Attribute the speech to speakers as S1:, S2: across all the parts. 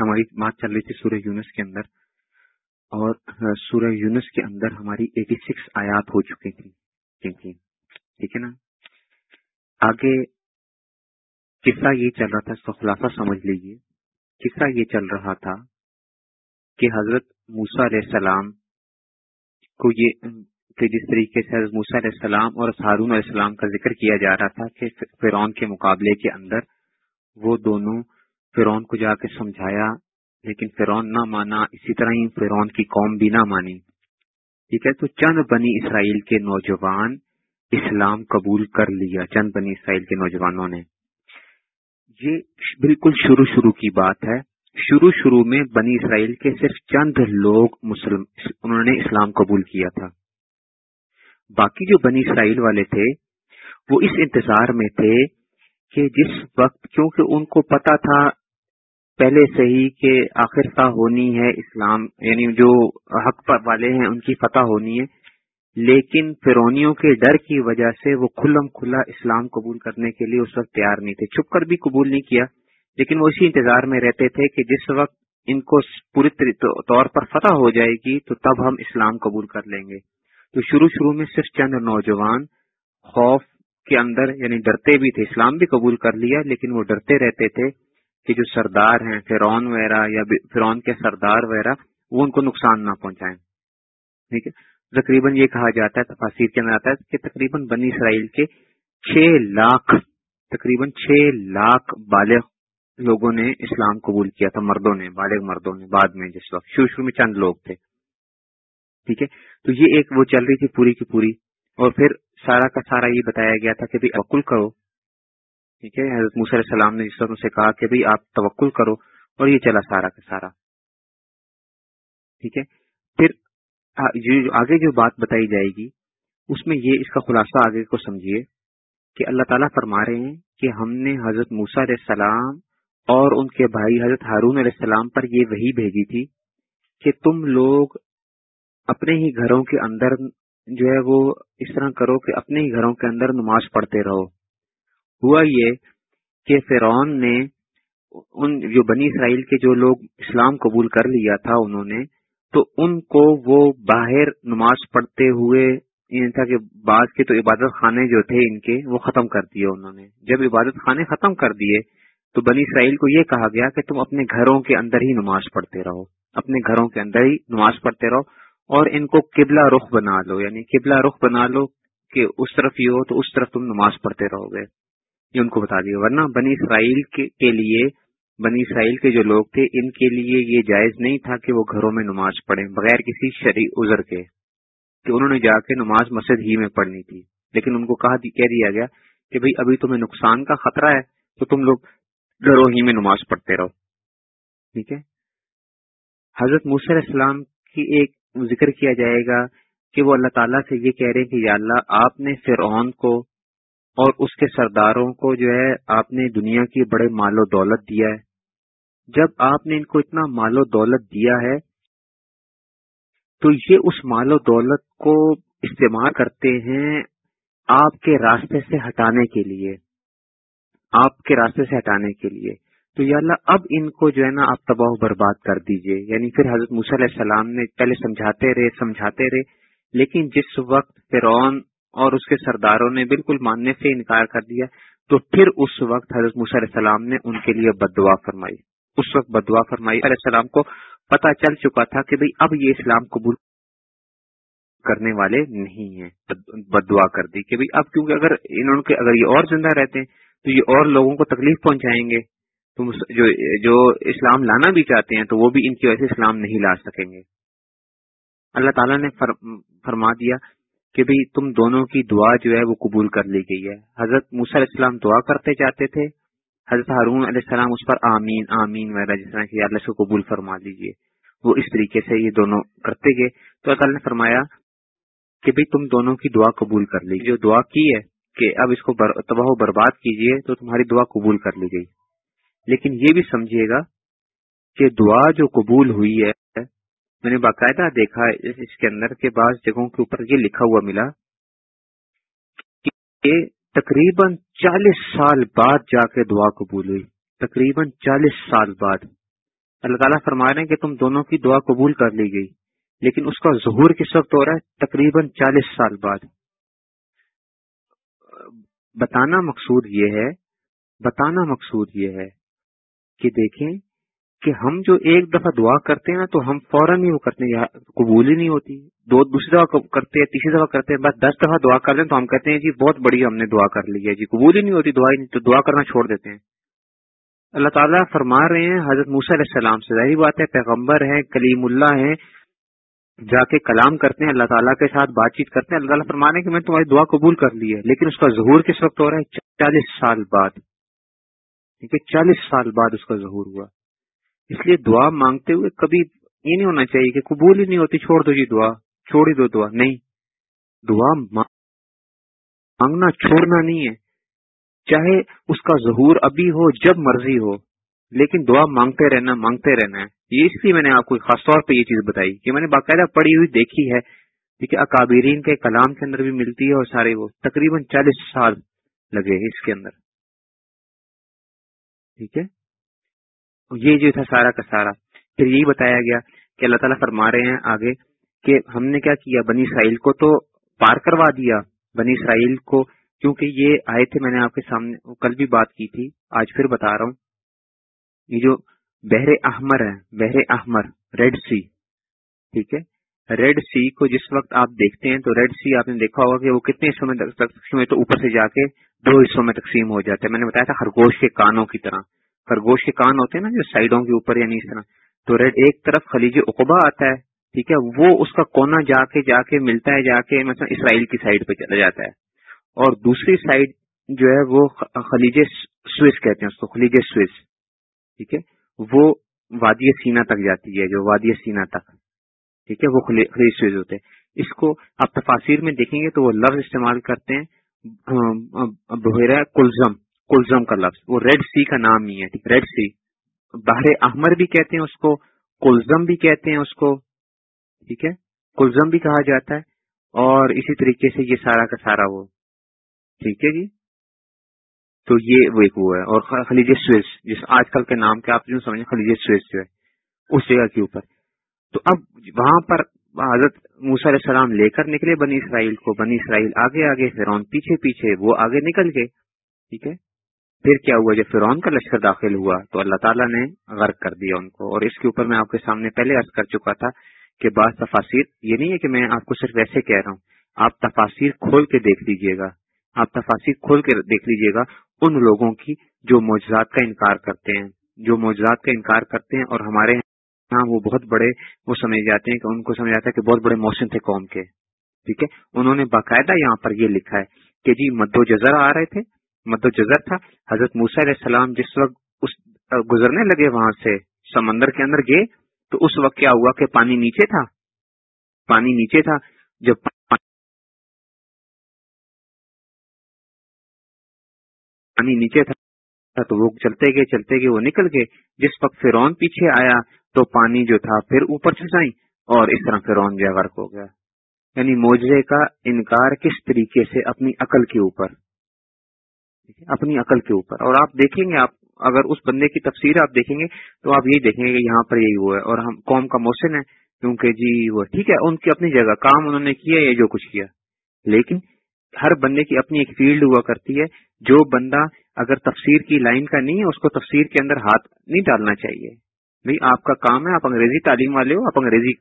S1: ہماری بات چل رہی تھی سورہ یونس کے اندر اور سورہ یونس کے اندر ہماری ایٹی سکس آیات ہو چکی تھی ٹھیک ہے نا؟ آگے قصہ یہ چل رہا تھا، اس کا خلاصہ سمجھ لیجیے قصہ یہ چل رہا تھا کہ حضرت موسا علیہ السلام کو یہ، کہ جس طریقے سے حضرت موسا علیہ السلام اور ہارون علیہ السلام کا ذکر کیا جا رہا تھا کہ فرعون کے مقابلے کے اندر وہ دونوں فرعون کو جا کے سمجھایا، لیکن فرعون نہ مانا، اسی طرح ہی فرعون کی قوم بھی نہ مانی۔ ٹھیک ہے، تو چند بنی اسرائیل کے نوجوان اسلام قبول کر لیا، چند بنی اسرائیل کے نوجوانوں نے۔ یہ بالکل شروع شروع کی بات ہے۔ شروع شروع میں بنی اسرائیل کے صرف چند لوگ مسلم، انہوں نے اسلام قبول کیا تھا۔ باقی جو بنی اسرائیل والے تھے، وہ اس انتظار میں تھے کہ جس وقت، کیونکہ ان کو پتا تھا پہلے سے ہی کہ آخر فتح ہونی ہے اسلام یعنی جو حق والے ہیں ان کی فتح ہونی ہے، لیکن فرونیوں کے ڈر کی وجہ سے وہ کھلم کھلا اسلام قبول کرنے کے لیے اس وقت تیار نہیں تھے۔ چھپ کر بھی قبول نہیں کیا، لیکن وہ اسی انتظار میں رہتے تھے کہ جس وقت ان کو پوری طور پر فتح ہو جائے گی تو تب ہم اسلام قبول کر لیں گے۔ تو شروع شروع میں صرف چند نوجوان خوف کے اندر یعنی ڈرتے بھی تھے، اسلام بھی قبول کر لیا، لیکن وہ ڈرتے رہتے تھے۔ کہ جو سردار ہیں فرون وغیرہ یا فرون کے سردار وغیرہ، وہ ان کو نقصان نہ پہنچائیں۔ ٹھیک ہے؟ تقریباً یہ کہا جاتا ہے تفاصیر کے اندر آتا ہے کہ تقریباً بنی اسرائیل کے چھ لاکھ، تقریباً چھ لاکھ بالغ لوگوں نے اسلام قبول کیا تھا، مردوں نے، بالغ مردوں نے، بعد میں جس وقت، شروع شروع میں چند لوگ تھے۔ ٹھیک ہے؟ تو یہ ایک وہ چل رہی تھی پوری کی پوری۔ اور پھر سارا کا سارا یہ بتایا گیا تھا کہ بھائی عقل کرو۔ ٹھیک ہے، حضرت علیہ السلام نے جس وقت سے کہا کہ بھائی آپ توکل کرو اور یہ چلا سارا کا سارا۔ ٹھیک ہے، پھر آگے جو بات بتائی جائے گی، اس میں یہ اس کا خلاصہ آگے کو سمجھیے کہ اللہ تعالیٰ فرما رہے ہیں کہ ہم نے حضرت موسا علیہ السلام اور ان کے بھائی حضرت ہارون علیہ السلام پر یہ وہی بھیجی تھی کہ تم لوگ اپنے ہی گھروں کے اندر جو ہے وہ اس طرح کرو کہ اپنے ہی گھروں کے اندر نماز پڑھتے رہو۔ ہوا یہ کہ فرعون نے ان جو بنی اسرائیل کے جو لوگ اسلام قبول کر لیا تھا انہوں نے، تو ان کو وہ باہر نماز پڑھتے ہوئے یہ تھا کہ بعض کے تو عبادت خانے جو تھے ان کے، وہ ختم کر دیے انہوں نے۔ جب عبادت خانے ختم کر دیے، تو بنی اسرائیل کو یہ کہا گیا کہ تم اپنے گھروں کے اندر ہی نماز پڑھتے رہو۔ اپنے گھروں کے اندر ہی نماز پڑھتے رہو اور ان کو قبلہ رخ بنا لو یعنی قبلہ رخ بنا لو کہ اس طرف ہی ہو تو اس طرف تم نماز پڑھتے رہو گے۔ یہ ان کو بتا دیا ورنہ بنی اسرائیل کے لیے، بنی اسرائیل کے جو لوگ تھے، ان کے لیے یہ جائز نہیں تھا کہ وہ گھروں میں نماز پڑھیں، بغیر کسی شرع عذر کے کہ انہوں نے جا کے نماز مسجد ہی میں پڑھنی تھی۔ لیکن ان کو کہا کہہ دیا گیا کہ بھئی ابھی تمہیں نقصان کا خطرہ ہے، تو تم لوگ گھروں ہی میں نماز پڑھتے رہو۔ ٹھیک ہے؟ حضرت علیہ السلام کی ایک ذکر کیا جائے گا کہ وہ اللہ تعالیٰ سے یہ کہہ رہے کہ یا اللہ، آپ نے فرعون کو اور اس کے سرداروں کو جو ہے آپ نے دنیا کی بڑے مال و دولت دیا ہے۔ جب آپ نے ان کو اتنا مال و دولت دیا ہے، تو یہ اس مال و دولت کو استعمال کرتے ہیں آپ کے راستے سے ہٹانے کے لیے۔ آپ کے راستے سے ہٹانے کے لیے۔ تو یا اللہ، اب ان کو جو ہے نا آپ تباہ و برباد کر دیجیے۔ یعنی پھر حضرت علیہ السلام نے پہلے سمجھاتے رہے سمجھاتے رہے، لیکن جس وقت فرعون اور اس کے سرداروں نے بالکل ماننے سے انکار کر دیا تو پھر اس وقت حضرت علیہ السلام نے ان کے لیے بد دعا فرمائی۔ اس وقت بد دعا فرمائی۔ علیہ السلام کو پتا چل چکا تھا کہ بھئی اب یہ اسلام قبول کرنے والے نہیں ہیں۔ بد دعا کر دی کہ بھئی اب کیونکہ اگر انہوں کے اگر یہ اور زندہ رہتے ہیں تو یہ اور لوگوں کو تکلیف پہنچائیں گے۔ تو جو جو اسلام لانا بھی چاہتے ہیں تو وہ بھی ان کی وجہ سے اسلام نہیں لا سکیں گے۔ اللہ تعالیٰ نے فرما دیا کہ بھئی تم دونوں کی دعا جو ہے وہ قبول کر لی گئی ہے۔ حضرت علیہ السلام دعا کرتے جاتے تھے۔ حضرت ہارون علیہ السلام اس پر آمین آمین وغیرہ جس طرح کہ اللہ سے قبول فرما دیجیے وہ اس طریقے سے یہ دونوں کرتے گئے۔ تو اللہ نے فرمایا کہ بھئی تم دونوں کی دعا قبول کر لی۔ جو دعا کی ہے کہ اب اس کو تباہ و برباد کیجیے تو تمہاری دعا قبول کر لی گئی۔ لیکن یہ بھی سمجھیے گا کہ دعا جو قبول ہوئی ہے میں نے باقاعدہ دیکھا اس کے اندر کے بعض جگہوں کے اوپر یہ لکھا ہوا ملا کہ تقریباً چالیس سال بعد جا کے دعا قبول ہوئی۔ تقریباً چالیس سال بعد۔ اللہ تعالیٰ فرما رہے ہیں کہ تم دونوں کی دعا قبول کر لی گئی، لیکن اس کا ظہور کس وقت ہو رہا ہے؟ تقریباً چالیس سال بعد۔ بتانا مقصود یہ ہے، بتانا مقصود یہ ہے کہ دیکھیں کہ ہم جو ایک دفعہ دعا کرتے ہیں نا تو ہم فوراً ہی وہ کرتے ہیں قبول ہی نہیں ہوتی۔ دو، دوسری دفعہ کرتے ہیں، تیسری دفعہ کرتے ہیں، بس دس دفعہ دعا کر دیں تو ہم کہتے ہیں جی بہت بڑی ہم نے دعا کر لی ہے۔ جی قبول ہی نہیں ہوتی، دعا تو دعا کرنا چھوڑ دیتے ہیں۔ اللہ تعالیٰ فرما رہے ہیں، حضرت موسیٰ علیہ السلام سے ظاہری بات ہے، پیغمبر ہیں، کلیم اللہ ہیں، جا کے کلام کرتے ہیں، اللہ تعالیٰ کے ساتھ بات چیت کرتے ہیں۔ اللہ تعالیٰ فرما رہے ہیں کہ میں تمہاری دعا قبول کر لی ہے، لیکن اس کا ظہور کس وقت ہو رہا ہے؟ چالیس سال بعد۔ ٹھیک ہے، چالیس سال بعد اس کا ظہور ہوا۔ اس لیے دعا مانگتے ہوئے کبھی یہ نہیں ہونا چاہیے کہ قبول ہی نہیں ہوتی، چھوڑ دو جی دعا، چھوڑ ہی دو دعا۔ نہیں، دعا مانگنا، چھوڑنا نہیں ہے۔ چاہے اس کا ظہور ابھی ہو، جب مرضی ہو، لیکن دعا مانگتے رہنا مانگتے رہنا ہے۔ یہ اس لیے میں نے آپ کو خاص طور پہ یہ چیز بتائی کہ میں نے باقاعدہ پڑھی ہوئی دیکھی ہے۔ ٹھیک ہے اکابرین کے کلام کے اندر بھی ملتی ہے اور سارے وہ تقریباً چالیس سال لگے اس کے اندر۔ ٹھیک ہے؟ یہ جو تھا سارا کا سارا، پھر یہی بتایا گیا کہ اللہ تعالیٰ فرما رہے ہیں آگے کہ ہم نے کیا کیا؟ بنی اسرائیل کو تو پار کروا دیا۔ بنی اسرائیل کو، کیونکہ یہ آئے تھے، میں نے آپ کے سامنے، کل بھی بات کی تھی، آج پھر بتا رہا ہوں۔ یہ جو بحر احمر ہے، بحر احمر ریڈ سی ٹھیک ہے؟ ریڈ سی کو جس وقت آپ دیکھتے ہیں تو ریڈ سی آپ نے دیکھا ہوگا کہ وہ کتنے حصوں میں تقسیم ہے تو اوپر سے جا کے دو حصوں میں تقسیم ہو جاتے ہیں میں نے بتایا تھا خرگوش کے کانوں کی طرح۔ خرگوش کے کان ہوتے ہیں نا جو سائڈوں کے اوپر یعنی اس طرح۔ تو ریڈ ایک طرف خلیج اقبا آتا ہے، ٹھیک ہے؟ وہ اس کا کونا جا کے جا کے ملتا ہے، جا کے مثلا اسرائیل کی سائڈ پہ چلا جاتا ہے۔ اور دوسری سائڈ جو ہے وہ خلیج سوئس کہتے ہیں اس کو، خلیج سوئس۔ ٹھیک ہے؟ وہ وادی سینا تک جاتی ہے، جو وادی سینا تک۔ ٹھیک ہے؟ وہ خلیج سوئز ہوتے ہیں۔ اس کو آپ تفاصیر میں دیکھیں گے تو وہ لفظ استعمال کرتے ہیں بحیرہ کلزم۔ کلزم کا لفظ۔ وہ ریڈ سی کا نام ہی ہے ریڈ سی بحر احمر بھی کہتے ہیں اس کو، کلزم بھی کہتے ہیں اس کو، ٹھیک ہے۔ کلزم بھی کہا جاتا ہے اور اسی طریقے سے یہ سارا کا سارا وہ، ٹھیک ہے جی۔ تو یہ وہ ایک وہ ہے۔ اور خلیج سویز جس آج کل کے نام کے آپ جو سمجھیں، خلیج سویز جو ہے، اس جگہ کے اوپر۔ تو اب وہاں پر حضرت موسیٰ علیہ السلام لے کر نکلے بنی اسرائیل کو۔ بنی اسرائیل آگے آگے فرون پیچھے پیچھے، وہ آگے نکل گئے، ٹھیک ہے۔ پھر کیا ہوا جب فرون کا لشکر داخل ہوا تو اللہ تعالیٰ نے غرق کر دیا ان کو اور اس کے اوپر میں آپ کے سامنے پہلے عرض کر چکا تھا کہ بعض تفاصیر یہ نہیں ہے کہ میں آپ کو صرف ایسے کہہ رہا ہوں، آپ تفاصیر کھول کے دیکھ لیجیے گا، آپ تفاصیر کھول کے دیکھ لیجیے گا ان لوگوں کی جو معجزات کا انکار کرتے ہیں، جو معجزات کا انکار کرتے ہیں اور ہمارے یہاں وہ بہت بڑے، وہ سمجھ جاتے ہیں کہ ان کو سمجھ جاتا ہے کہ بہت بڑے موسم تھے قوم کے، ٹھیک ہے؟ انہوں نے باقاعدہ یہاں پر یہ لکھا ہے کہ جی مد و جزر آ رہے تھے مد جزر تھا۔ حضرت موسیٰ علیہ السلام جس وقت اس گزرنے لگے وہاں سے سمندر کے اندر گئے، تو اس وقت کیا ہوا کہ پانی نیچے تھا؟ پانی نیچے تھا۔ جب پانی نیچے تھا، تو وہ چلتے گئے چلتے گئے، وہ نکل گئے۔ جس وقت فرون پیچھے آیا، تو پانی جو تھا پھر اوپر چسائی اور اس طرح فرون جو غرق ہو گیا۔ یعنی موجے کا انکار کس طریقے سے اپنی عقل کے اوپر؟ اپنی عقل کے اوپر۔ اور آپ دیکھیں گے، آپ اگر اس بندے کی تفسیر آپ دیکھیں گے، تو آپ یہی دیکھیں گے کہ یہاں پر یہی ہوا ہے اور ہم، قوم کا موسن ہے، کیونکہ جی وہ ٹھیک ہے، ان کی اپنی جگہ، کام انہوں نے کیا یا جو کچھ کیا۔ لیکن ہر بندے کی اپنی ایک فیلڈ ہوا کرتی ہے، جو بندہ اگر تفسیر کی لائن کا نہیں ہے، اس کو تفسیر کے اندر ہاتھ نہیں ڈالنا چاہیے۔ بھائی آپ کا کام ہے، آپ انگریزی تعلیم والے ہو، آپ انگریزی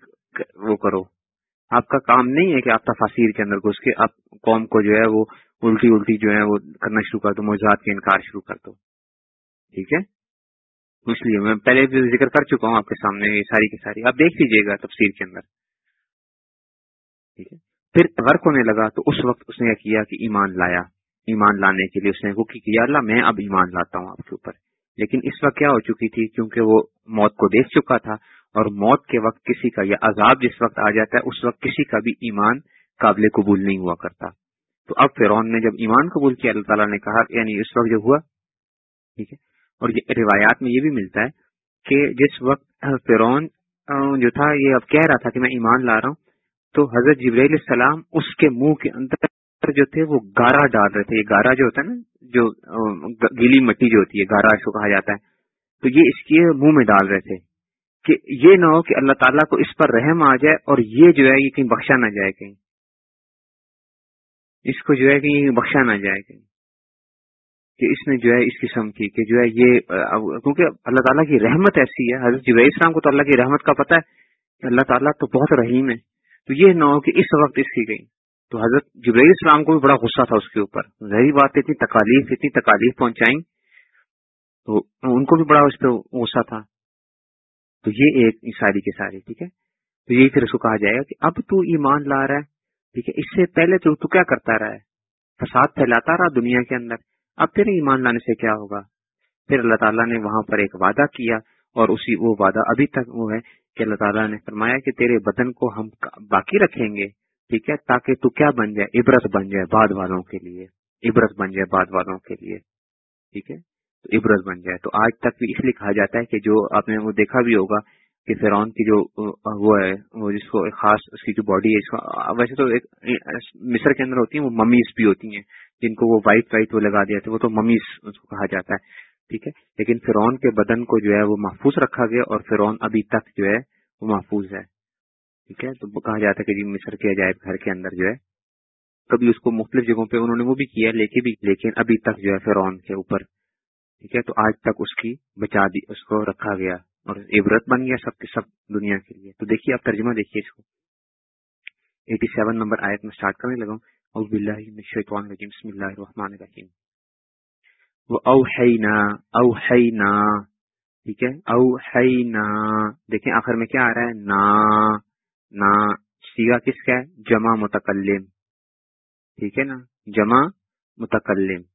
S1: وہ کرو۔ آپ کا کام نہیں ہے کہ آپ تفاصیر کے اندر گھس کے آپ قوم کو جو ہے وہ الٹی الٹی جو ہے وہ کرنا شروع کر دو، موضوعات کے انکار شروع کر دو۔ ٹھیک ہے؟ اس لیے میں پہلے بھی ذکر کر چکا ہوں آپ کے سامنے یہ ساری کی ساری۔ آپ دیکھ لیجیے گا تفسیر کے اندر۔ ٹھیک ہے؟ پھر غرق ہونے لگا تو اس وقت اس نے کیا کہ ایمان لایا۔ ایمان لانے کے لیے اس نے وہ کیا اللہ میں اب ایمان لاتا ہوں آپ کے اوپر۔ لیکن اس وقت کیا ہو چکی تھی؟ کیونکہ وہ موت کو دیکھ چکا تھا۔ اور موت کے وقت کسی کا یا عذاب جس وقت آ جاتا ہے، اس وقت کسی کا بھی ایمان قابل قبول نہیں ہوا کرتا۔ تو اب فرون نے جب ایمان قبول کیا، اللہ تعالیٰ نے کہا یعنی اس وقت جو ہوا، ٹھیک ہے، اور یہ روایات میں یہ بھی ملتا ہے کہ جس وقت فرون جو تھا، یہ اب کہہ رہا تھا کہ میں ایمان لا رہا ہوں، تو حضرت جبریل السلام اس کے منہ کے اندر جو تھے، وہ گارا ڈال رہے تھے۔ یہ گارا جو ہوتا ہے نا، جو گیلی مٹی جو ہوتی ہے، گارا اس کو کہا جاتا ہے، تو یہ اس کے منہ میں ڈال رہے تھے۔ کہ یہ نہ ہو کہ اللہ تعالیٰ کو اس پر رحم آ جائے اور یہ جو ہے یہ کہیں بخشا نہ جائے کہیں۔ اس کو جو ہے کہ یہ بخشا نہ جائے کہیں۔ کہ اس نے جو ہے اس قسم کی، کہ جو ہے یہ کیونکہ اللہ تعالیٰ کی رحمت ایسی ہے، حضرت جب اسلام کو تو اللہ کی رحمت کا پتہ ہے کہ اللہ تعالیٰ تو بہت رحیم ہے۔ تو یہ نہ ہو کہ اس وقت اس کی گئی۔ تو حضرت جبیر اسلام کو بھی بڑا غصہ تھا اس کے اوپر۔ ظاہری بات اتنی تکالیف اتنی تکالیف پہنچائیں تو ان کو بھی بڑا اس پہ غصہ تھا۔ تو یہ ایک ساری کے ساری ٹھیک ہے؟ تو یہی پھر اس کو کہا جائے گا کہ اب تو ایمان لا رہا ہے، ٹھیک ہے؟ اس سے پہلے تو تو کیا کرتا رہا ہے؟ فساد پھیلاتا رہا دنیا کے اندر۔ اب تیرے ایمان لانے سے کیا ہوگا؟ پھر اللہ تعالیٰ نے وہاں پر ایک وعدہ کیا اور اسی وہ وعدہ ابھی تک وہ ہے کہ اللہ تعالیٰ نے فرمایا کہ تیرے بدن کو ہم باقی رکھیں گے، ٹھیک ہے؟ تاکہ تو کیا بن جائے؟ عبرت بن جائے بعد والوں کے لیے۔ عبرت بن جائے بعد والوں کے لیے۔ ٹھیک ہے؟ تو عبرت بن جائے۔ تو آج تک بھی اس لیے کہا جاتا ہے کہ جو آپ نے وہ دیکھا بھی ہوگا کہ فرعون کی جو، وہ ہے، وہ جس کو خاص اس کی جو باڈی ہے ویسے تو ایک مصر کے اندر ہوتی ہیں، وہ ممیز بھی ہوتی ہیں۔ جن کو وہ وائٹ وائٹ وہ لگا دیا تھا، وہ تو ممیز اس کو کہا جاتا ہے۔ ٹھیک ہے؟ لیکن فرعون کے بدن کو جو ہے، وہ محفوظ رکھا گیا اور فرعون ابھی تک جو ہے، وہ محفوظ ہے۔ ٹھیک ہے؟ تو کہا جاتا ہے کہ جی مصر کے عجائب گھر کے اندر جو ہے، کبھی اس کو مختلف جگہوں پہ انہوں نے وہ بھی کیا، لیکن بھی، لیکن ابھی تک جو ہے، فرعون کے اوپر ٹھیک ہے، تو آج تک اس کی بچا دی، اس کو رکھا گیا اور عبرت بن گیا سب کے سب دنیا کے لیے۔ تو دیکھیے، آپ ترجمہ دیکھیے اس کو۔ ایٹی سیون نمبر آیت میں اسٹارٹ کرنے لگا بسم اللہ الرحمن الرحیم۔ وہ اوحینا اوحینا ٹھیک ہے اوحینا دیکھیں آخر میں کیا آ رہا ہے؟ نا نا۔ سیگا کس کا ہے؟ جمع متکلم۔ ٹھیک ہے نا؟ جمع متکلم۔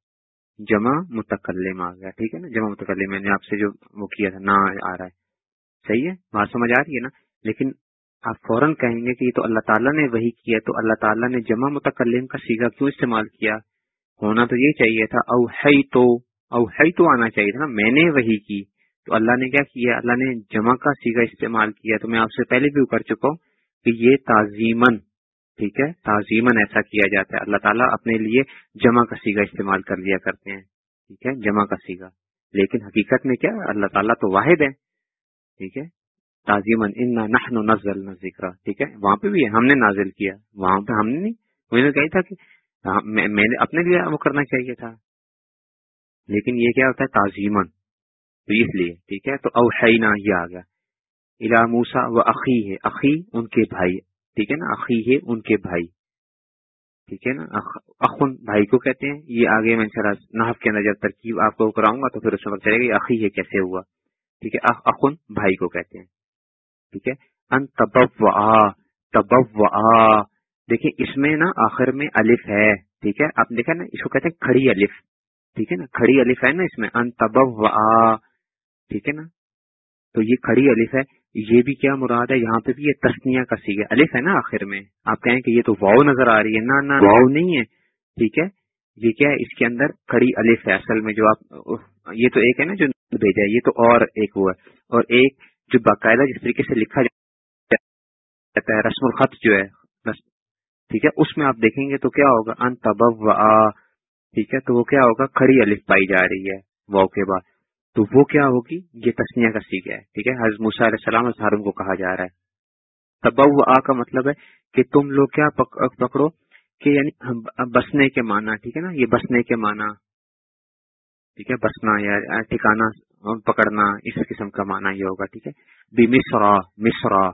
S1: جمع متکلم آ گیا، ٹھیک ہے نا؟ جمع متکلم، میں نے آپ سے جو وہ کیا تھا، نا آ رہا ہے۔ صحیح ہے؟ بات سمجھ آ رہی ہے نا؟ لیکن آپ فوراً کہیں گے کہ یہ تو اللہ تعالیٰ نے وہی کیا، تو اللہ تعالیٰ نے جمع متکلم کا سیگا کیوں استعمال کیا؟ ہونا تو یہ چاہیے تھا، او ہے تو، او ہے تو آنا چاہیے تھا نا، میں نے وہی کی۔ تو اللہ نے کیا کیا؟ اللہ نے جمع کا سیگا استعمال کیا۔ تو میں آپ سے پہلے بھی کر چکا ہوں کہ یہ تعظیمن ٹھیک ہے؟ تعظیمن ایسا کیا جاتا ہے۔ اللہ تعالیٰ اپنے لیے جمع کا سیگا استعمال کر لیا کرتے ہیں۔ ٹھیک ہے؟ جمع کا۔ سیگا لیکن حقیقت میں کیا؟ اللہ تعالیٰ تو واحد ہے ٹھیک ہے؟ تعظیمن ان نحن نزل ذکر ٹھیک ہے؟ وہاں پہ بھی ہم نے نازل کیا۔ وہاں پہ ہم نے نہیں میں نے کہا تھا کہ ہاں، میں نے اپنے لیے وہ کرنا چاہیے تھا۔ لیکن یہ کیا ہوتا ہے؟ تعظیمن تو اس لیے، ٹھیک ہے؟ تو اوحینا یہ آ گیا۔ الا موسا وہ عقی ہے عقی ان کے بھائی۔ ٹھیک ہے نا؟ عقی ہے ان کے بھائی۔ ٹھیک ہے نا؟ اخن بھائی کو کہتے ہیں، یہ آگے میں نحف کے اندر جب ترکیب آپ کو کراؤں گا تو پھر اس میں چلے گا یہ عقی ہے کیسے ہوا۔ ٹھیک ہے؟ اخن بھائی کو کہتے ہیں۔ ٹھیک ہے؟ ان تب و دیکھیں اس میں نا آخر میں الف ہے۔ ٹھیک ہے؟ آپ دیکھا نا، اس کو کہتے ہیں کھڑی الف۔ ٹھیک ہے نا؟ کھڑی الف ہے نا اس میں۔ ان تب ٹھیک ہے نا؟ تو یہ کھڑی الف ہے۔ یہ بھی کیا مراد ہے؟ یہاں پہ بھی یہ تسنیا کا سی الف ہے نا آخر میں۔ آپ کہیں کہ یہ تو واؤ نظر آ رہی ہے۔ نہ نہ واؤ نہیں ہے۔ ٹھیک ہے؟ یہ کیا ہے؟ اس کے اندر کھڑی الف ہے۔ اصل میں جو آپ یہ تو ایک ہے نا جو بھیجا ہے۔ یہ تو اور ایک وہ ہے۔ اور ایک جو باقاعدہ جس طریقے سے لکھا جاتا ہے رسم الخط جو ہے۔ ٹھیک ہے؟ اس میں آپ دیکھیں گے تو کیا ہوگا؟ ان تب ٹھیک ہے؟ تو وہ کیا ہوگا؟ کھڑی الف پائی جا رہی ہے واؤ کے بعد۔ تو وہ کیا ہوگی؟ یہ تسنیا کا سیکھ ہے، ٹھیک ہے؟ حضرت موسیٰ علیہ السلام ہارون کو کہا جا رہا ہے۔ تب آ کا مطلب ہے کہ تم لوگ کیا پکڑو کہ یعنی بسنے کے معنی، ٹھیک ہے نا؟ یہ بسنے کے معنی، ٹھیک ہے؟ بسنا یا ٹھکانا، پکڑنا، اس قسم کا معنی یہ ہوگا، ٹھیک ہے؟ بی مصرا مصرا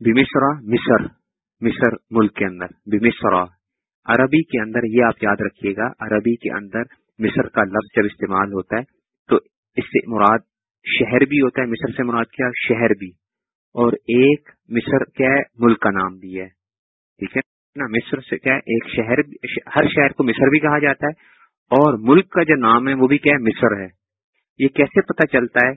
S1: بی مصرا مصر مصر ملک کے اندر، بی مصرا عربی کے اندر، یہ آپ یاد رکھیے گا، عربی کے اندر مصر کا لفظ جب استعمال ہوتا ہے اس سے مراد شہر بھی ہوتا ہے، مصر سے مراد کیا؟ شہر بھی۔ اور ایک مصر کیا ہے ملک کا نام بھی ہے۔ ٹھیک ہے؟ نا، مصر سے کیا ہے؟ ایک شہر ہر شہر کو مصر بھی کہا جاتا ہے۔ اور ملک کا جو نام ہے، وہ بھی کیا ہے؟ مصر ہے۔ یہ کیسے پتہ چلتا ہے؟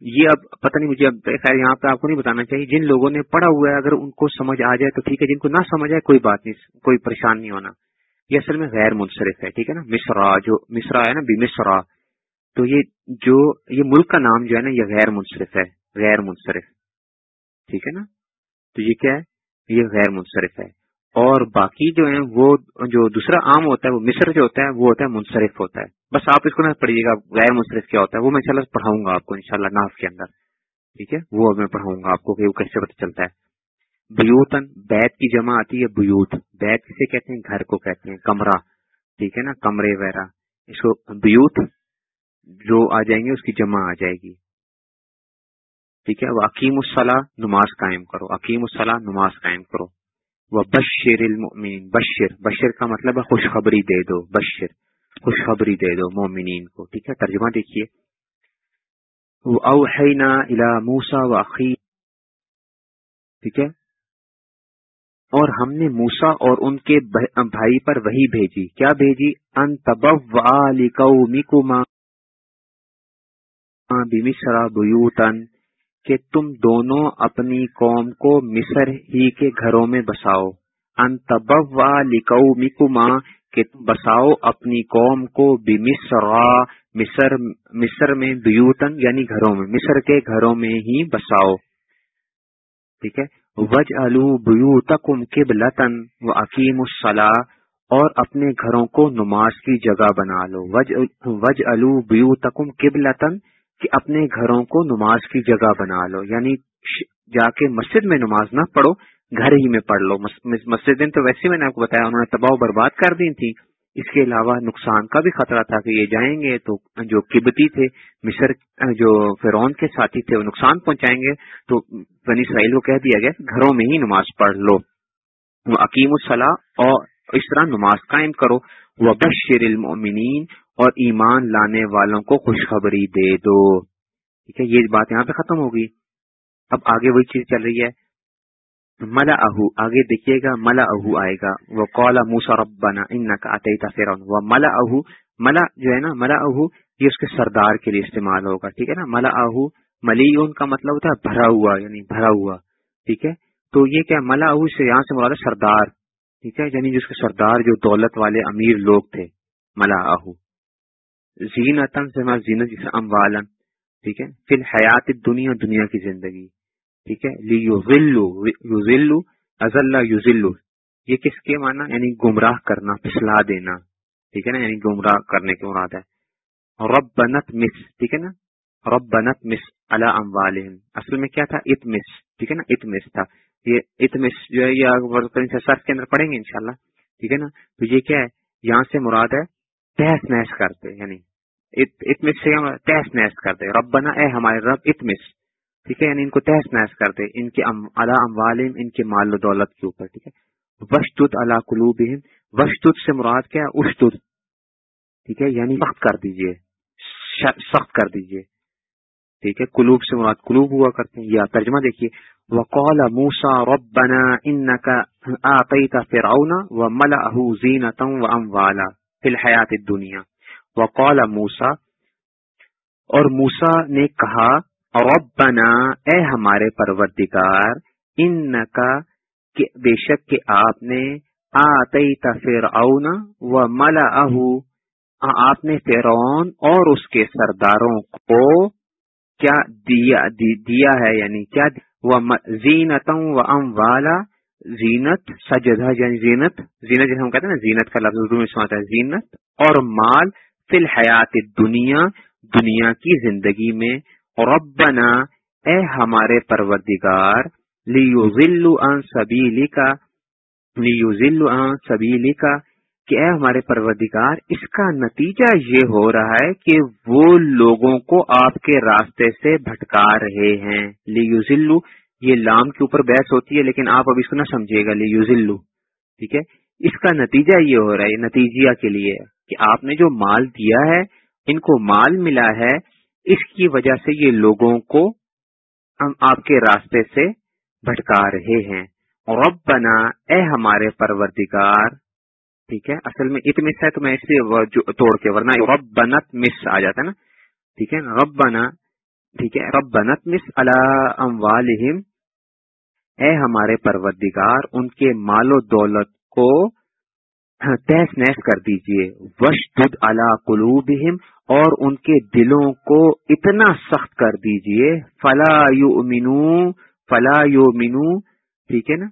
S1: یہ اب پتہ نہیں، مجھے اب خیر یہاں پہ آپ کو نہیں بتانا چاہیے۔ جن لوگوں نے پڑھا ہوا ہے، اگر ان کو سمجھ آ جائے تو ٹھیک ہے، جن کو نہ سمجھ آئے، کوئی بات نہیں، کوئی پریشان نہیں ہونا۔ یہ اصل میں غیر منصرف ہے، ٹھیک ہے نا؟ مصرا جو، مصرا ہے نا، بی مصرا۔ تو یہ جو یہ ملک کا نام جو ہے نا، یہ غیر منصرف ہے، غیر منصرف۔ ٹھیک ہے نا؟ تو یہ کیا ہے؟ یہ غیر منصرف ہے۔ اور باقی جو ہیں، وہ جو دوسرا عام ہوتا ہے، وہ مصر جو ہوتا ہے، وہ ہوتا ہے منصرف ہوتا ہے۔ بس آپ اس کو نہ پڑھیے گا، غیر منصرف کیا ہوتا ہے؟ وہ میں انشاءاللہ پڑھاؤں گا آپ کو، انشاءاللہ شاء ناف کے اندر۔ ٹھیک ہے؟ وہ میں پڑھاؤں گا آپ کو کہ وہ کیسے پتہ چلتا ہے۔ بیوتن بیت کی جمع آتی ہے بیوت۔ بیت کسے کہتے ہیں؟ گھر کو کہتے ہیں، کمرہ۔ ٹھیک ہے نا؟ کمرے وغیرہ۔ اس کو بیوت جو آ جائیں گے، اس کی جمع آ جائے گی۔ ٹھیک ہے؟ وہ عقیم الصلاح نماز قائم کرو۔ عقیم الصلاح نماز قائم کرو۔ وہ بشر المؤمنین بشر۔ بشر کا مطلب ہے خوشخبری دے دو، بشر۔ خوشخبری دے دو مومنین کو۔ ٹھیک ہے؟ ترجمہ دیکھیے۔ اوحینا الا موسا و عقی ٹھیک ہے؟ اور ہم نے موسا اور ان کے بھائی پر وہی بھیجی۔ کیا بھیجی؟ ان بمصر بیوتن کہ تم دونوں اپنی قوم کو مصر ہی کے گھروں میں بساؤ۔ ان تبوا لکومکما کہ تم بساؤ اپنی قوم کو بمصر مصر مصر میں بیوتن یعنی گھروں میں، مصر کے گھروں میں ہی بساؤ۔ ٹھیک ہے؟ وج الو تکم کب لتن و عقیم الصلاح اور اپنے گھروں کو نماز کی جگہ بنا لو۔ وج وج الو بیو تکم کب کہ اپنے گھروں کو نماز کی جگہ بنا لو یعنی جا کے مسجد میں نماز نہ پڑھو، گھر ہی میں پڑھ لو۔ مسجد تو ویسے میں نے آپ کو بتایا، انہوں نے تباہ و برباد کر دی تھی اس کے علاوہ نقصان کا بھی خطرہ تھا کہ یہ جائیں گے تو جو قبتی تھے، مصر، جو فرون کے ساتھی تھے، وہ نقصان پہنچائیں گے۔ تو بنی اسرائیل کو کہہ دیا گیا، گھروں میں ہی نماز پڑھ لو۔ عقیم الصلاح اور اس طرح نماز قائم کرو۔ وہ بشر المؤمنین اور ایمان لانے والوں کو خوشخبری دے دو۔ ٹھیک ہے، یہ بات یہاں پہ ختم ہوگی اب آگے وہی چیز چل رہی ہے۔ ملا اہو آگے دیکھیے گا ملا اہو آئے گا۔ وہ کولا موسا ربنا ان کا آتا فرون وہ ملا اہو ملا جو ہے نا ملا اہو یہ اس کے سردار کے لیے استعمال ہوگا۔ ٹھیک ہے نا؟ ملا اہو ملی کا مطلب ہوتا ہے بھرا ہوا یعنی بھرا ہوا۔ ٹھیک ہے؟ تو یہ کیا ملا اہو سے یہاں سے مراد سردار۔ ٹھیک ہے؟ یعنی جس کے سردار، جو دولت والے امیر لوگ تھے۔ ملا اہو زینتن سے زینت جسے اموالن ٹھیک ہے؟ فی الحیات دنیا دنیا کی زندگی، ٹھیک ہے؟ لی یوزلو ازل یوزلو یہ کس کے معنی؟ یعنی گمراہ کرنا، پھسلا دینا، ٹھیک ہے نا؟ یعنی گمراہ کرنے کے مراد ہے۔ رب بنت مس، ٹھیک ہے نا؟ رب بنت مس اللہ ام اصل میں کیا تھا؟ ات مس، ٹھیک ہے نا؟ ات مس تھا۔ یہ ات مس جو ہے، یہ سرف کے اندر پڑھیں گے انشاءاللہ، ٹھیک ہے نا؟ تو یہ کیا ہے؟ یہاں سے مراد ہے تحس نحس کرتے یعنی اتمس سے تحس نحس کرتے رب بنا اے ہمارے رب اتمس ٹھیک ہے؟ یعنی ان کو تحس نحس کر دے ان کے اللہ اموالم ان کے مال و دولت کے اوپر، ٹھیک ہے؟ وشت اللہ قلوب وشت سے مراد کیا اشتد ٹھیک ہے؟ یعنی سخت کر دیجیے۔ سخت کر دیجیے۔ ٹھیک ہے؟ قلوب سے مراد قلوب ہوا کرتے ہیں۔ یا ترجمہ دیکھیے۔ وقال موسا ربنا ان کا آتا فرعون و ملا زینتا و فی الحیات دنیا وقال موسا اور موسا نے کہا، ربنا، اے ہمارے پروردگار ان کا بے شک کہ آپ نے آتی فرعون و ملا آپ نے فرعون اور اس کے سرداروں کو کیا دیا دیا ہے یعنی کیا وہ زینت و ام والا زینت، سجدہ یعنی زینت زینت جیسے ہم کہتے ہیں نا، زینت کا لفظ اردو میں سناتا ہے، زینت اور مال فی الحیات دنیا دنیا کی زندگی میں، ربنا اے ہمارے پروردگار لیو ذلو سبیلی کا لیو ذلو سبیلی کا کہ اے ہمارے پروردگار، اس کا نتیجہ یہ ہو رہا ہے کہ وہ لوگوں کو آپ کے راستے سے بھٹکا رہے ہیں لیو ذلو یہ لام کے اوپر بحث ہوتی ہے، لیکن آپ اب اس کو نہ سمجھے گا لیو ٹھیک ہے؟ اس کا نتیجہ یہ ہو رہا ہے نتیجہ کے لیے کہ آپ نے جو مال دیا ہے، ان کو مال ملا ہے، اس کی وجہ سے یہ لوگوں کو ہم آپ کے راستے سے بھٹکا رہے ہیں۔ اور اب بنا اے ہمارے پروردگار، ٹھیک ہے؟ اصل میں ات مس ہے تو میں اس لیے توڑ کے، ورنہ رب بنت مس آ جاتا ہے نا، ٹھیک ہے؟ رب بنا ٹھیک ہے؟ رب بنت مس اللہ اے ہمارے پروردگار، ان کے مال و دولت کو تحس نحس کر دیجیے۔ وش دھ اللہ قلوبہم اور ان کے دلوں کو اتنا سخت کر دیجیے۔ فلا یو فلا یو ٹھیک ہے نا؟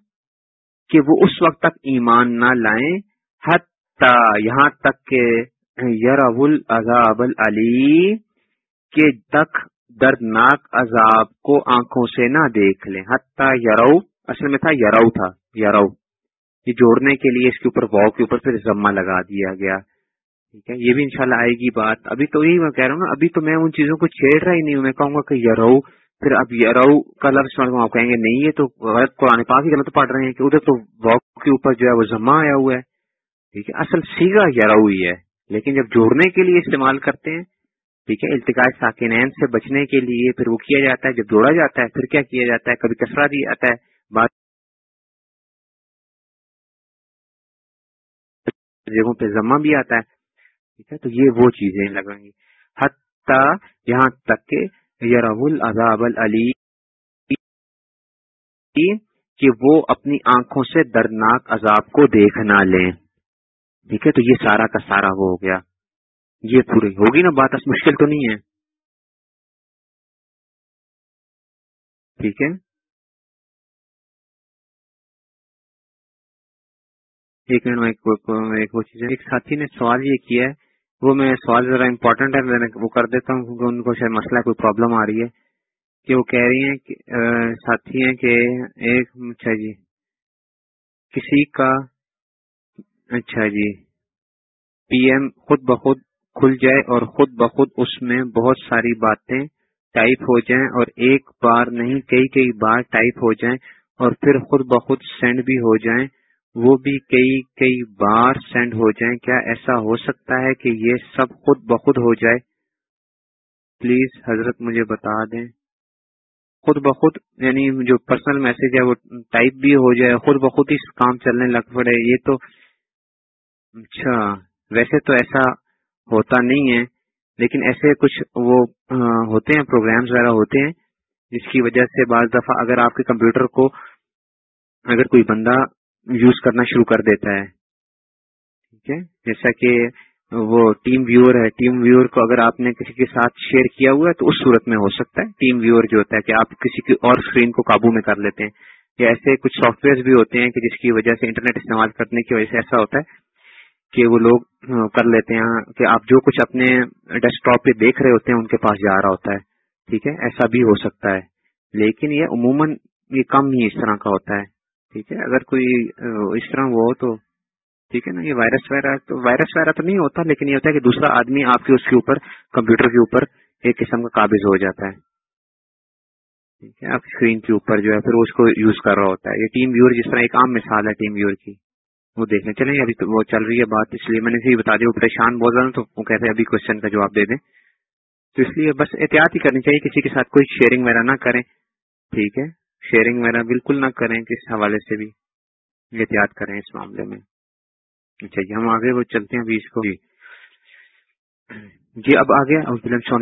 S1: کہ وہ اس وقت تک ایمان نہ لائیں۔ حتی یہاں تک کہ یرب العذاب العلی کے تک دردناک عذاب کو آنکھوں سے نہ دیکھ لیں۔ حتیٰ یرو، اصل میں تھا یرو تھا، یرو۔ یہ جوڑنے کے لیے اس کے اوپر واؤ کے اوپر پھر ضمہ لگا دیا گیا۔ ٹھیک ہے، یہ بھی انشاءاللہ آئے گی بات۔ ابھی تو یہی میں کہہ رہا ہوں نا، ابھی تو میں ان چیزوں کو چھیڑ رہا ہی نہیں ہوں۔ میں کہوں گا کہ یرو، پھر اب یرو کا لفظ آپ کہیں گے نہیں، یہ تو غلط قرآن پاک ہی غلط پڑھ رہے ہیں کہ ادھر تو واؤ کے اوپر جو ہے وہ ضمہ آیا ہوا ہے۔ ٹھیک ہے، اصل سیگا یرو ہی ہے۔ لیکن جب جوڑنے کے لیے استعمال کرتے ہیں ٹھیک ہے التقاء ساکنین سے بچنے کے لیے پھر وہ کیا جاتا ہے؟ جب جوڑا جاتا ہے، پھر کیا کیا جاتا ہے؟ کبھی کسرا دیا جاتا ہے بات جگہوں پہ ضمہ بھی آتا ہے۔ ٹھیک ہے، تو یہ وہ چیزیں لگیں گی۔ حتیٰ یہاں تک کہ یرب العذاب العلی کہ وہ اپنی آنکھوں سے دردناک عذاب کو دیکھنا لیں۔ ٹھیک ہے، تو یہ سارا کا سارا وہ ہو گیا۔ یہ پوری ہوگی نا بات مشکل تو نہیں ہے۔ ٹھیک ہے۔ ایک منٹ وہ چیز ایک ساتھی نے سوال یہ کیا ہے۔ وہ میں سوال ذرا امپورٹنٹ ہے، میں وہ کر دیتا ہوں، کیونکہ ان کو شاید مسئلہ کوئی پرابلم آ رہی ہے۔ کہ وہ کہہ رہی ہیں کہ ساتھی ہیں کہ ایک اچھا جی۔ کسی کا اچھا جی۔ پی ایم خود بخود کھل جائے اور خود بخود اس میں بہت ساری باتیں ٹائپ ہو جائیں اور ایک بار نہیں کئی کئی بار ٹائپ ہو جائیں اور پھر خود بخود سینڈ بھی ہو جائیں، وہ بھی کئی کئی بار سینڈ ہو جائیں۔ کیا ایسا ہو سکتا ہے کہ یہ سب خود بخود ہو جائے؟ پلیز حضرت مجھے بتا دیں۔ خود بخود یعنی جو پرسنل میسج ہے وہ ٹائپ بھی ہو جائے، خود بخود ہی کام چلنے لگ پڑے۔ یہ تو اچھا ویسے تو ایسا ہوتا نہیں ہے، لیکن ایسے کچھ وہ ہوتے ہیں پروگرامز وغیرہ ہوتے ہیں، جس کی وجہ سے بعض دفعہ اگر آپ کے کمپیوٹر کو اگر کوئی بندہ یوز کرنا شروع کر دیتا ہے، ٹھیک ہے، جیسا کہ وہ ٹیم ویور ہے، ٹیم ویور کو اگر آپ نے کسی کے ساتھ شیئر کیا ہوا ہے تو اس صورت میں ہو سکتا ہے، ٹیم ویور جو ہوتا ہے کہ آپ کسی کی اور اسکرین کو قابو میں کر لیتے ہیں، یا ایسے کچھ سافٹ ویئر بھی ہوتے ہیں کہ جس کی وجہ سے انٹرنیٹ استعمال کرنے کی وجہ سے ایسا ہوتا ہے کہ وہ لوگ کر لیتے ہیں کہ آپ جو کچھ اپنے ڈیسک ٹاپ پہ دیکھ رہے ہوتے ہیں ان کے پاس جا رہا ہوتا ہے، ٹھیک ہے؟ ایسا بھی ہو سکتا ہے۔ لیکن یہ عموماً یہ کم ہی اس طرح کا ہوتا ہے، ٹھیک ہے؟ اگر کوئی اس طرح وہ ہو تو، ٹھیک ہے نا؟ یہ وائرس وغیرہ تو وائرس وغیرہ تو نہیں ہوتا، لیکن یہ ہوتا ہے کہ دوسرا آدمی آپ کے اس کے اوپر، کمپیوٹر کے اوپر ایک قسم کا قابض ہو جاتا ہے۔ ٹھیک ہے؟ آپ اسکرین کے اوپر جو ہے، پھر اس کو یوز کر رہا ہوتا ہے۔ یہ ٹیم ویور جس طرح ایک عام مثال ہے، ٹیم ویور کی۔ وہ دیکھنے چلیں۔ ابھی تو وہ چل رہی ہے بات، اس لیے میں نے بتا دیا، وہ پریشان بہت زیادہ تو وہ کہتے ہیں ابھی کوشچن کا جواب دے دیں۔ تو اس لیے بس احتیاط ہی کرنی چاہیے، کسی کے ساتھ کوئی شیئرنگ وغیرہ نہ کریں۔ ٹھیک ہے؟ شیئرنگ وغیرہ بالکل نہ کریں، کس حوالے سے بھی احتیاط کریں اس معاملے میں۔ اچھا جی ہم آگے وہ چلتے ہیں ابھی اس کو۔ جی۔, جی۔ اب آگے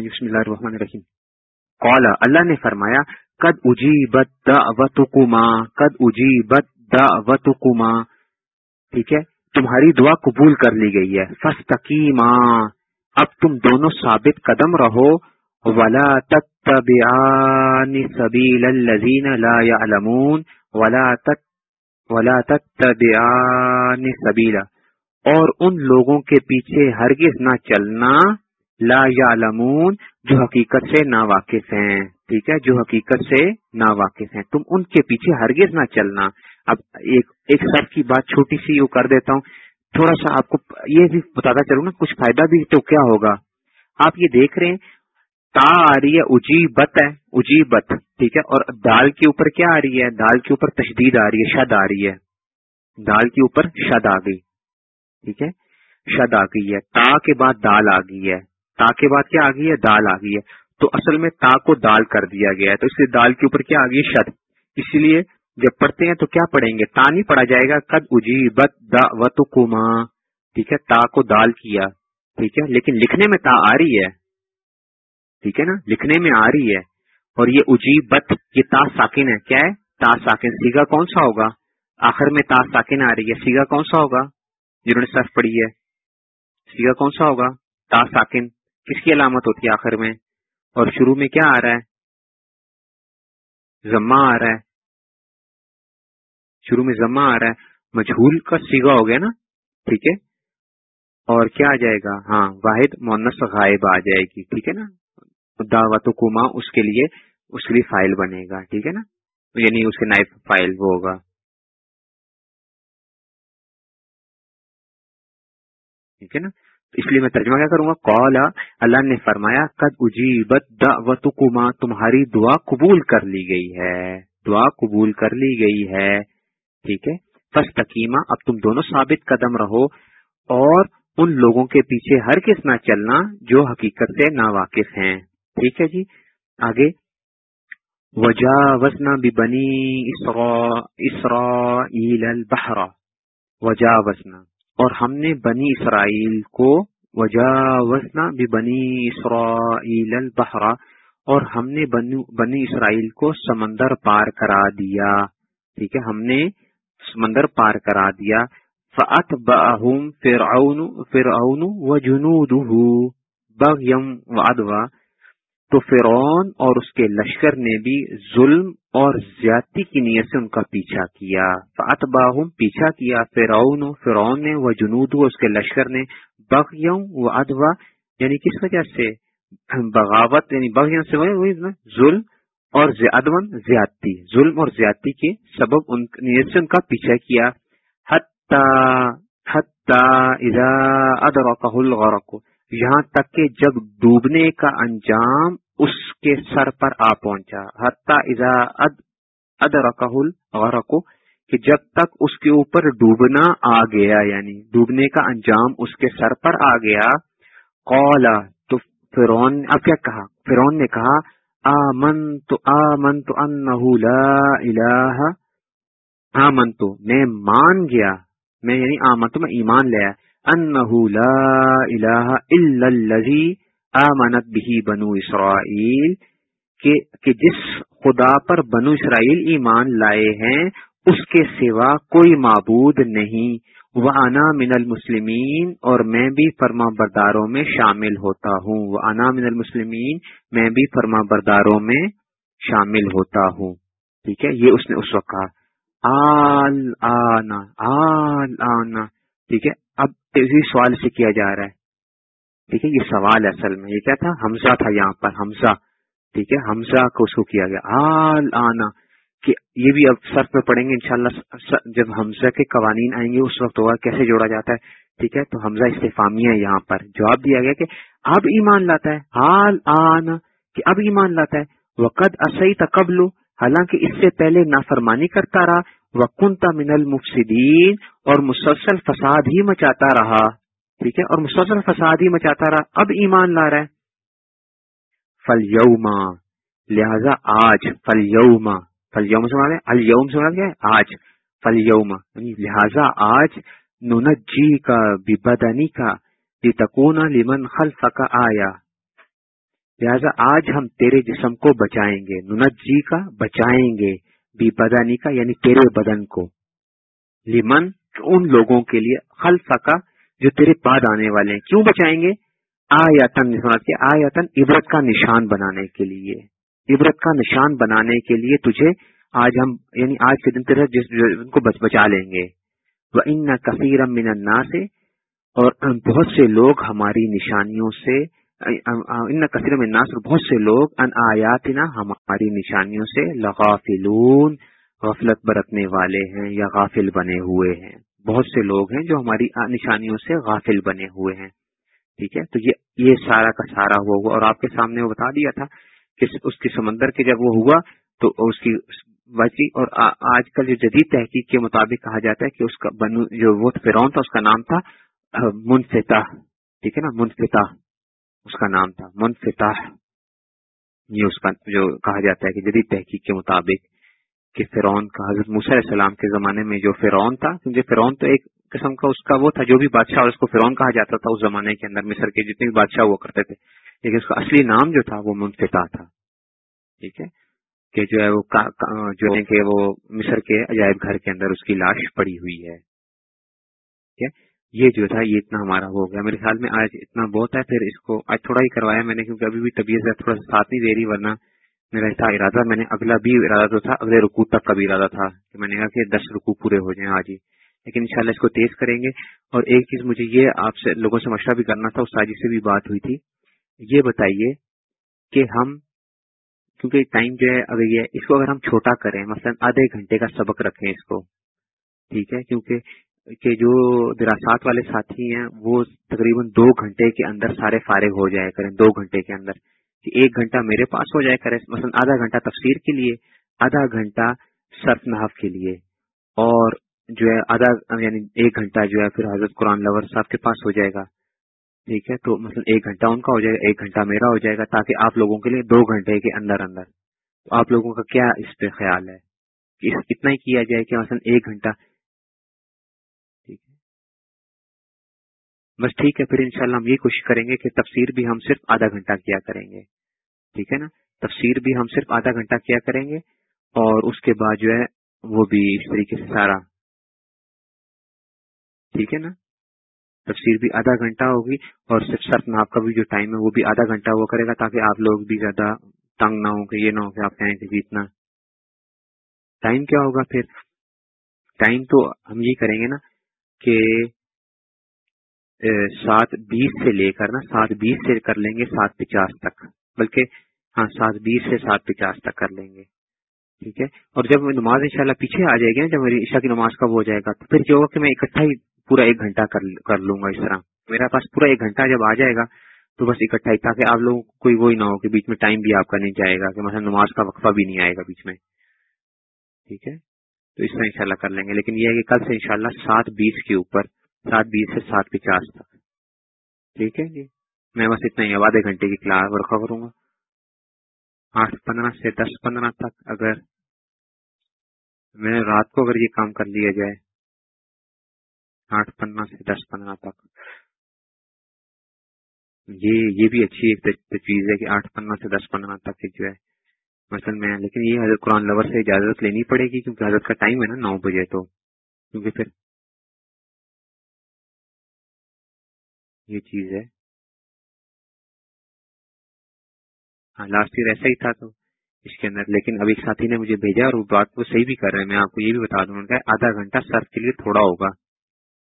S1: بسم اللہ الرحمن الرحیم۔ قال، اللہ نے فرمایا، قد اجیبت دعوتکما، قد اجیبت دعوتکما ٹھیک ہے؟ تمہاری دعا قبول کر لی گئی ہے۔ فستقیما اب تم دونوں ثابت قدم رہو۔ ولا تتبعان سبیل الذین لا يعلمون۔ ولا تت، ولا تتبعان سبیلا اور ان لوگوں کے پیچھے ہرگز نہ چلنا۔ لا یعلمون جو حقیقت سے نا واقف ہیں۔ ٹھیک ہے؟ جو حقیقت سے نا واقف ہیں۔ تم ان کے پیچھے ہرگز نہ چلنا۔ اب ایک ایک سر کی بات چھوٹی سی وہ کر دیتا ہوں۔ تھوڑا سا آپ کو یہ بھی بتاتا چلوں نا، کچھ فائدہ بھی تو کیا ہوگا؟ آپ یہ دیکھ رہے ہیں تا آ رہی ہے اجی بت ہے اجی بت ٹھیک ہے؟ اور دال کے اوپر کیا آ رہی ہے؟ دال کے اوپر تشدید آ رہی ہے، شد آ رہی ہے۔ دال کے اوپر شد آ گئی، ٹھیک ہے؟ شد آ گئی ہے، تا کے بعد دال آ گئی ہے۔ تا کے بعد کیا آ گئی ہے؟ دال آ گئی ہے۔ تو اصل میں تا کو دال کر دیا گیا ہے، تو اس لیے دال کے اوپر کیا آ گئی ہے؟ شد۔ اسی لیے جب پڑھتے ہیں تو کیا پڑھیں گے؟ تا نہیں پڑھا جائے گا؟ قد اجی بت دا ٹھیک ہے؟ تا کو دال کیا۔ ٹھیک ہے؟ لیکن لکھنے میں تا آ رہی ہے۔ ٹھیک ہے نا؟ لکھنے میں آ رہی ہے۔ اور یہ اجی بت یہ تا ساکن ہے۔ کیا ہے؟ تا ساکن۔ سیگا کون سا ہوگا؟ آخر میں تا ساکن آ رہی ہے۔ سیگا کون سا ہوگا؟ جنہوں نے صرف پڑھی ہے۔ سیگا کون سا ہوگا؟ تا ساکن۔ کس کی علامت ہوتی ہے آخر میں؟ اور شروع میں کیا آ رہا ہے؟ زما آ رہا ہے۔ شروع میں زما آ رہا ہے، مجھول کا سیگا ہو گیا نا؟ ٹھیک ہے؟ اور کیا آ جائے گا؟ ہاں واحد مونس غائب آ جائے گی، ٹھیک ہے نا؟ دعوت کما اس کے لیے اس کے لیے فائل بنے گا، ٹھیک ہے نا؟ یعنی اس کے نائب فائل وہ ہوگا۔ ٹھیک ہے نا؟ اس لیے میں ترجمہ کیا کروں گا؟ کولا اللہ نے فرمایا، قد اجیبت دعوت کما تمہاری دعا قبول کر لی گئی ہے۔ دعا قبول کر لی گئی ہے۔ ٹھیک ہے؟ بس تکیمہ اب تم دونوں ثابت قدم رہو اور ان لوگوں کے پیچھے ہر کس نہ چلنا جو حقیقت سے نا واقف ہیں۔ ٹھیک ہے جی؟ آگے۔ وجا وسنا بھی بنی اسرا البحرا وجا وسنا اور ہم نے بنی اسرائیل کو وجا وسنا بھی بنی اسرائیل البحرا اور ہم نے بنی اسرائیل کو سمندر پار کرا دیا۔ ٹھیک ہے؟ ہم نے سمندر پار کرا دیا۔ فعت بہم فرعون فرعون و جنود بغیم و ادوا تو فرعون اور اس کے لشکر نے بھی ظلم اور زیادتی کی نیت سے ان کا پیچھا کیا۔ فعت باہم پیچھا کیا۔ فرعون فرعون نے وہ جنود اس کے لشکر نے بغیم و ادوا یعنی کس وجہ سے؟ بغاوت یعنی بغیم سے ظلم اور ادون زیادتی، ظلم اور زیادتی کے سبب ان نیت سے ان کا پیچھا کیا۔ الغرق، یہاں تک کہ جب ڈوبنے کا انجام اس کے سر پر آ پہنچا۔ حتیٰ اذا ادرکہ الغرق، کہ جب تک اس کے اوپر ڈوبنا آ گیا یعنی ڈوبنے کا انجام اس کے سر پر آ گیا قولا تو فرون اب کیا کہا؟ فرون نے کہا آمن تو آمن تو الہ آمن تو میں مان گیا، میں یعنی آمن تو میں ایمان لیا انہو لا الہ الا اللذی آمنت بھی بنو اسرائیل کہ جس خدا پر بنو اسرائیل ایمان لائے ہیں، اس کے سوا کوئی معبود نہیں۔ وہ انا من المسلمین اور میں بھی فرما برداروں میں شامل ہوتا ہوں۔ وہ انا من المسلمین میں بھی فرما برداروں میں شامل ہوتا ہوں۔ ٹھیک ہے؟ یہ اس نے اس وقت کہا۔ آل آنا آل آنا۔ ٹھیک ہے؟ اب اسی سوال سے کیا جا رہا ہے۔ ٹھیک ہے؟ یہ سوال ہے اصل میں یہ کیا تھا؟ حمزہ تھا یہاں پر، حمزہ۔ ٹھیک ہے؟ حمزہ کو اس کو کیا گیا۔ آل آنا۔ کہ یہ بھی اب سر میں پڑیں گے انشاءاللہ جب حمزہ کے قوانین آئیں گے، اس وقت ہوگا کیسے جوڑا جاتا ہے، ٹھیک ہے؟ تو حمزہ استفامی ہے یہاں پر جواب دیا گیا کہ اب ایمان لاتا ہے، حال آنا کہ اب ایمان لاتا ہے وقت اصحی تقبل حالانکہ اس سے پہلے نافرمانی کرتا رہا وکنتا من المفسدین اور مسلسل فساد ہی مچاتا رہا، ٹھیک ہے؟ اور مسلسل فساد ہی مچاتا رہا، اب ایمان لا رہا ہے۔ فل یوما لہذا آج فل یوما فل یوم سے الوم سے کیا آج۔ فل یوم یعنی لہذا آج نونجی کا بدنی کا تکونا لمن خلف کا آیا لہذا آج ہم تیرے جسم کو بچائیں گے۔ نونجی کا بچائیں گے بی بدنی کا یعنی تیرے بدن کو۔ لمن، ان لوگوں کے لیے خلف کا جو تیرے بعد آنے والے ہیں۔ کیوں بچائیں گے؟ آیتن آیتن عبرت کا نشان بنانے کے لیے۔ عبرت کا نشان بنانے کے لیے تجھے آج ہم یعنی آج کے دن تیرے جس کو بچ بچا لیں گے۔ وہ ان کثیر من سے اور بہت سے لوگ ہماری نشانیوں سے ان کثیر من ناصر بہت سے لوگ ان آیاتنا ہماری نشانیوں سے لغافلون۔ غفلت برتنے والے ہیں یا غافل بنے ہوئے ہیں۔ بہت سے لوگ ہیں جو ہماری نشانیوں سے غافل بنے ہوئے ہیں۔ ٹھیک ہے؟ تو یہ سارا کا سارا ہوا ہوا، اور آپ کے سامنے وہ بتا دیا تھا اس کی سمندر کے جب وہ ہوا تو اس کی وجہ اور آج کل جو جدید تحقیق کے مطابق کہا جاتا ہے کہ اس کا بنو جو وہ فرون تھا، اس کا نام تھا منفتح ٹھیک ہے نا؟ منفتح اس کا نام تھا. منفتح یہ اس کا جو کہا جاتا ہے کہ جدید تحقیق کے مطابق کہ فرعون کا حضرت علیہ السلام کے زمانے میں جو فرعون تھا، کیونکہ فرعون تو ایک قسم کا اس کا وہ تھا، جو بھی بادشاہ اور اس کو فرعون کہا جاتا تھا اس زمانے کے اندر، مصر کے جتنے بھی بادشاہ ہوا کرتے تھے لیکن اس کا اصلی نام جو تھا وہ منفتح تھا۔ ٹھیک ہے؟ کہ جو ہے وہ جو ہے کہ وہ مصر کے عجائب گھر کے اندر اس کی لاش پڑی ہوئی ہے۔ یہ جو تھا، یہ اتنا ہمارا ہو گیا۔ میرے خیال میں آج اتنا بہت ہے، پھر اس کو آج تھوڑا ہی کروایا میں نے، کیونکہ ابھی بھی طبیعت سے تھوڑا سا ساتھ نہیں دے رہی، ورنہ میرا تھا ارادہ، میں نے اگلا بھی ارادہ تو تھا، اگلے رکو تک کا بھی ارادہ تھا کہ میں نے کہا کہ دس رکو پورے ہو جائیں آج ہی۔ لیکن انشاءاللہ اس کو تیز کریں گے۔ اور ایک چیز مجھے یہ آپ سے، لوگوں سے مشورہ بھی کرنا تھا، اس ساجی سے بھی بات ہوئی تھی۔ یہ بتائیے کہ ہم، کیونکہ ٹائم جو ہے، اگر یہ، اس کو اگر ہم چھوٹا کریں، مثلا آدھے گھنٹے کا سبق رکھیں اس کو، ٹھیک ہے؟ کیونکہ کہ جو دراسات والے ساتھی ہیں، وہ تقریباً دو گھنٹے کے اندر سارے فارغ ہو جائے کریں، دو گھنٹے کے اندر، کہ ایک گھنٹہ میرے پاس ہو جائے کرے۔ مثلا آدھا گھنٹہ تفسیر کے لیے، آدھا گھنٹہ سرف نحف کے لیے، اور جو ہے، آدھا یعنی ایک گھنٹہ جو ہے، پھر حضرت قرآن لور صاحب کے پاس ہو جائے گا۔ ٹھیک ہے، تو مثلا ایک گھنٹہ ان کا ہو جائے گا، ایک گھنٹہ میرا ہو جائے گا، تاکہ آپ لوگوں کے لیے دو گھنٹے کے اندر اندر۔ تو آپ لوگوں کا کیا اس پہ خیال ہے؟ کہ اتنا ہی کیا جائے کہ مثلا ایک گھنٹہ۔ ٹھیک ہے۔ بس ٹھیک ہے، پھر انشاءاللہ ہم یہ کوشش کریں گے کہ تفسیر بھی ہم صرف آدھا گھنٹہ کیا کریں گے۔ ٹھیک ہے نا؟ تفسیر بھی ہم صرف آدھا گھنٹہ کیا کریں گے، اور اس کے بعد جو ہے وہ بھی اس طریقے سے سارا۔ ٹھیک ہے نا؟ تفسیر بھی آدھا گھنٹہ ہوگی اور صرف سرف ناپ کا بھی جو ٹائم ہے وہ بھی آدھا گھنٹہ ہوا کرے گا تاکہ آپ لوگ بھی زیادہ تنگ نہ ہو کہ یہ نہ ہو کہ آپ کہیں کہ جیتنا ٹائم کیا ہوگا پھر؟ ٹائم تو ہم یہ کریں گے نا کہ سات بیس سے لے کر نا سات بیس سے کر لیں گے سات پچاس تک۔ بلکہ ہاں سات بیس سے سات پچاس تک کر لیں گے۔ ٹھیک ہے؟ اور جب نماز انشاءاللہ پیچھے آ جائے گی نا، جب میری عشاء کی نماز کا وہ ہو جائے گا، تو پھر کیا ہوگا کہ میں اکٹھا ہی پورا ایک گھنٹہ کر لوں گا اس طرح۔ میرے پاس پورا ایک گھنٹہ جب آ جائے گا، تو بس اکٹھا ہی، تاکہ آپ لوگوں کو کوئی وہی نہ ہو کہ بیچ میں ٹائم بھی آپ کا نہیں جائے گا، کہ مثلا نماز کا وقفہ بھی نہیں آئے گا بیچ میں۔ ٹھیک ہے؟ تو اس طرح انشاءاللہ کر لیں گے۔ لیکن یہ ہے کہ کل سے انشاءاللہ سات بیس کے اوپر، سات بیس سے سات پچاس تک۔ ٹھیک ہے جی؟ میں بس اتنا ہی آدھے گھنٹے کی کلاس ورکھا کروں گا۔ آٹھ پندرہ سے دس پندرہ تک اگر میں رات کو اگر یہ کام کر لیا جائے آٹھ پندرہ سے دس پندرہ تک۔ یہ یہ بھی اچھی ایک چیز ہے کہ آٹھ پندرہ سے دس پندرہ تک جو ہے، مثلا میں، لیکن یہ حضرت قرآن لور سے اجازت لینی پڑے گی کیونکہ حضرت کا ٹائم ہے نا نو بجے، تو کیونکہ پھر یہ چیز ہے۔ ہاں لاسٹ ایئر ایسا ہی تھا تو اس کے اندر، لیکن اب ایک ساتھی نے مجھے بھیجا اور وہ بات کو صحیح بھی کر رہے ہیں۔ میں آپ کو یہ بھی بتا دوں گا آدھا گھنٹہ سر کے لیے تھوڑا ہوگا۔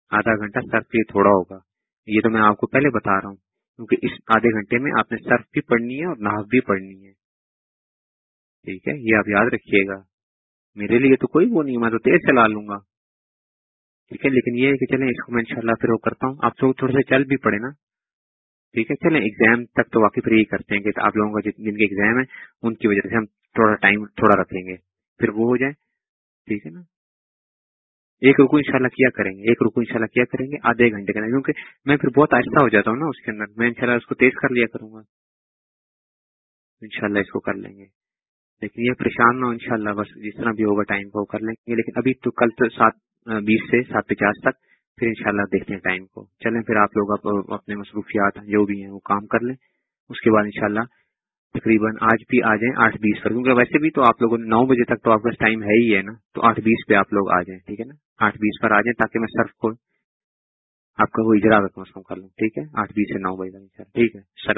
S1: آدھا گھنٹہ سرف کے لیے تھوڑا ہوگا۔ یہ تو میں آپ کو پہلے بتا رہا ہوں، کیونکہ اس آدھے گھنٹے میں آپ نے سرف بھی پڑھنی ہے اور ناف بھی پڑھنی ہے۔ ٹھیک ہے، یہ آپ یاد رکھیے گا۔ میرے لیے تو کوئی وہ نہیں میں تو تیز چلا لوں گا۔ ٹھیک ہے، لیکن یہ ہے کہ چلیں، اس کو میں انشاءاللہ پھر وہ کرتا ہوں۔ آپ تو تھوڑے سے چل بھی پڑے نا۔ ٹھیک ہے، چلیں ایگزام تک تو واقف یہی کرتے ہیں کہ آپ لوگوں کا جن کے ایگزام ہے ان کی وجہ سے ہم تھوڑا ٹائم تھوڑا رکھیں گے۔ پھر وہ ہو جائے ٹھیک ہے نا؟ ایک رکو انشاءاللہ کیا کریں گے، ایک رکو انشاءاللہ کیا کریں گے، آدھے گھنٹے کا کیونکہ میں پھر بہت آہستہ ہو جاتا ہوں نا اس کے اندر، میں انشاءاللہ اس کو تیز کر لیا کروں گا۔ انشاءاللہ اس کو کر لیں گے۔ لیکن یہ پریشان نہ ہو انشاءاللہ، بس جس طرح بھی ہوگا ٹائم کو کر لیں گے۔ لیکن ابھی تو کل تو سات بیس سے سات پچاس تک، پھر انشاءاللہ دیکھتے ہیں ٹائم کو۔ چلیں پھر آپ لوگ اپنے مصروفیات جو بھی ہیں، وہ کام کر لیں۔ اس کے بعد انشاءاللہ تقریباً آج بھی آ جائیں، آٹھ بیس پر۔ کیونکہ ویسے بھی تو آپ لوگوں نے نو بجے تک تو آپ کا ٹائم ہے ہی ہے نا، تو آٹھ بیس پہ آپ لوگ آ جائیں، ٹھیک ہے نا؟ آٹھ بیس پر آ جائیں تاکہ میں سرف کو آپ کا وہ اجرا کم از کم کر لوں۔ ٹھیک ہے؟ آٹھ بیس سے نو بجے تک ٹھیک ہے؟ سر